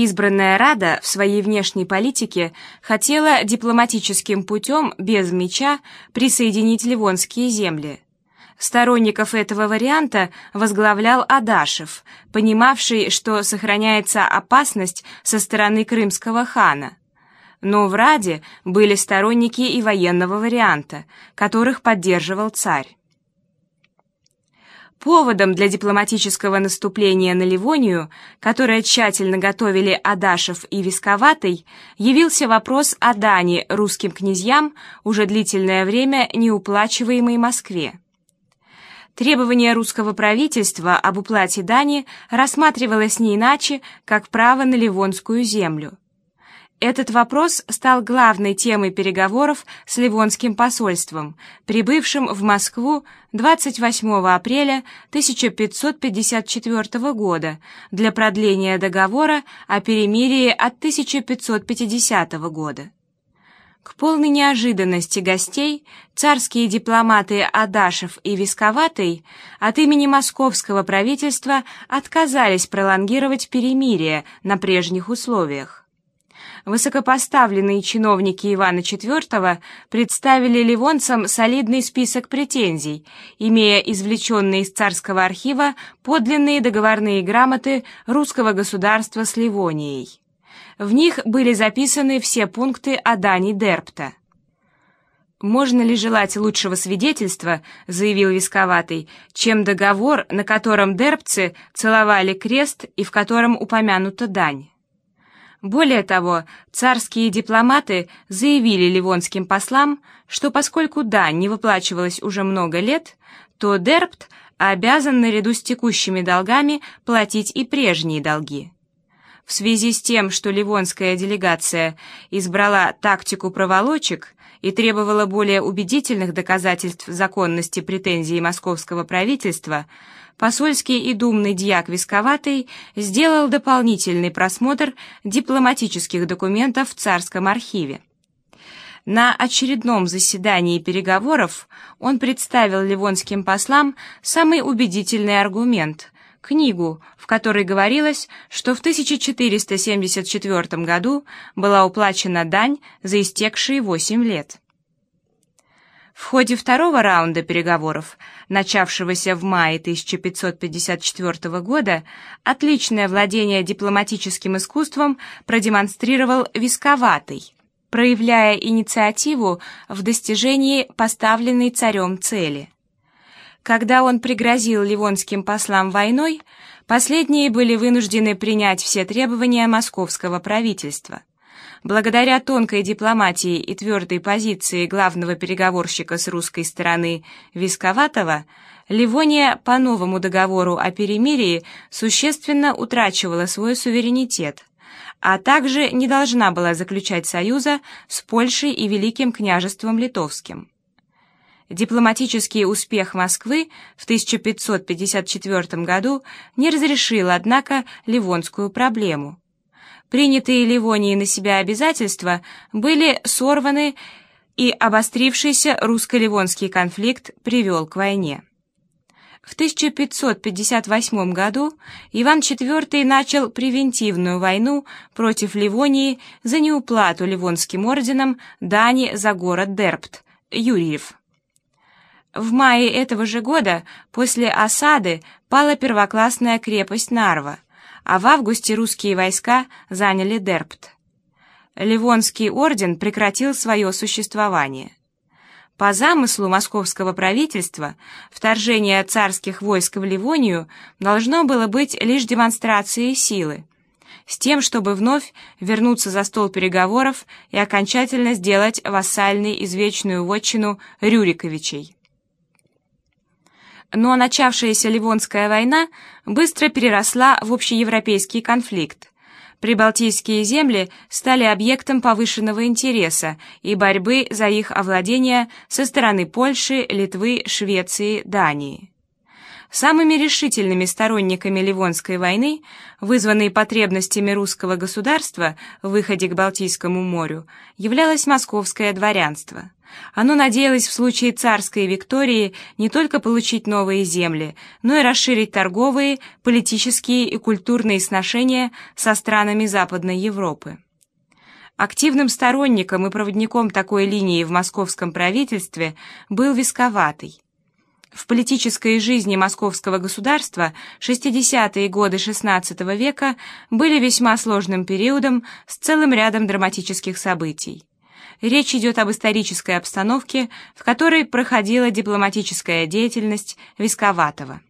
Избранная Рада в своей внешней политике хотела дипломатическим путем без меча присоединить ливонские земли. Сторонников этого варианта возглавлял Адашев, понимавший, что сохраняется опасность со стороны крымского хана. Но в Раде были сторонники и военного варианта, которых поддерживал царь. Поводом для дипломатического наступления на Ливонию, которое тщательно готовили Адашев и Висковатый, явился вопрос о дани русским князьям, уже длительное время неуплачиваемой Москве. Требование русского правительства об уплате дани рассматривалось не иначе, как право на Ливонскую землю. Этот вопрос стал главной темой переговоров с Ливонским посольством, прибывшим в Москву 28 апреля 1554 года для продления договора о перемирии от 1550 года. К полной неожиданности гостей царские дипломаты Адашев и Висковатый от имени московского правительства отказались пролонгировать перемирие на прежних условиях. Высокопоставленные чиновники Ивана IV представили ливонцам солидный список претензий, имея извлеченные из царского архива подлинные договорные грамоты русского государства с Ливонией. В них были записаны все пункты о дани Дерпта. «Можно ли желать лучшего свидетельства, — заявил Висковатый, — чем договор, на котором дерпцы целовали крест и в котором упомянута дань?» Более того, царские дипломаты заявили ливонским послам, что поскольку дань не выплачивалась уже много лет, то Дерпт обязан наряду с текущими долгами платить и прежние долги. В связи с тем, что ливонская делегация избрала тактику проволочек и требовала более убедительных доказательств законности претензий московского правительства, посольский и думный дьяк Висковатый сделал дополнительный просмотр дипломатических документов в царском архиве. На очередном заседании переговоров он представил ливонским послам самый убедительный аргумент, книгу, в которой говорилось, что в 1474 году была уплачена дань за истекшие восемь лет. В ходе второго раунда переговоров, начавшегося в мае 1554 года, отличное владение дипломатическим искусством продемонстрировал Висковатый, проявляя инициативу в достижении поставленной царем цели – когда он пригрозил ливонским послам войной, последние были вынуждены принять все требования московского правительства. Благодаря тонкой дипломатии и твердой позиции главного переговорщика с русской стороны Висковатого, Ливония по новому договору о перемирии существенно утрачивала свой суверенитет, а также не должна была заключать союза с Польшей и Великим княжеством Литовским. Дипломатический успех Москвы в 1554 году не разрешил, однако, ливонскую проблему. Принятые Ливонией на себя обязательства были сорваны, и обострившийся русско-ливонский конфликт привел к войне. В 1558 году Иван IV начал превентивную войну против Ливонии за неуплату Ливонским орденом дани за город Дерпт, Юрьев. В мае этого же года, после осады, пала первоклассная крепость Нарва, а в августе русские войска заняли Дерпт. Ливонский орден прекратил свое существование. По замыслу московского правительства, вторжение царских войск в Ливонию должно было быть лишь демонстрацией силы, с тем, чтобы вновь вернуться за стол переговоров и окончательно сделать вассальной извечную вотчину Рюриковичей но начавшаяся Ливонская война быстро переросла в общеевропейский конфликт. Прибалтийские земли стали объектом повышенного интереса и борьбы за их овладение со стороны Польши, Литвы, Швеции, Дании. Самыми решительными сторонниками Ливонской войны, вызванной потребностями русского государства в выходе к Балтийскому морю, являлось московское дворянство. Оно надеялось в случае царской Виктории не только получить новые земли, но и расширить торговые, политические и культурные сношения со странами Западной Европы. Активным сторонником и проводником такой линии в московском правительстве был Висковатый. В политической жизни московского государства 60-е годы XVI века были весьма сложным периодом с целым рядом драматических событий. Речь идет об исторической обстановке, в которой проходила дипломатическая деятельность Висковатого.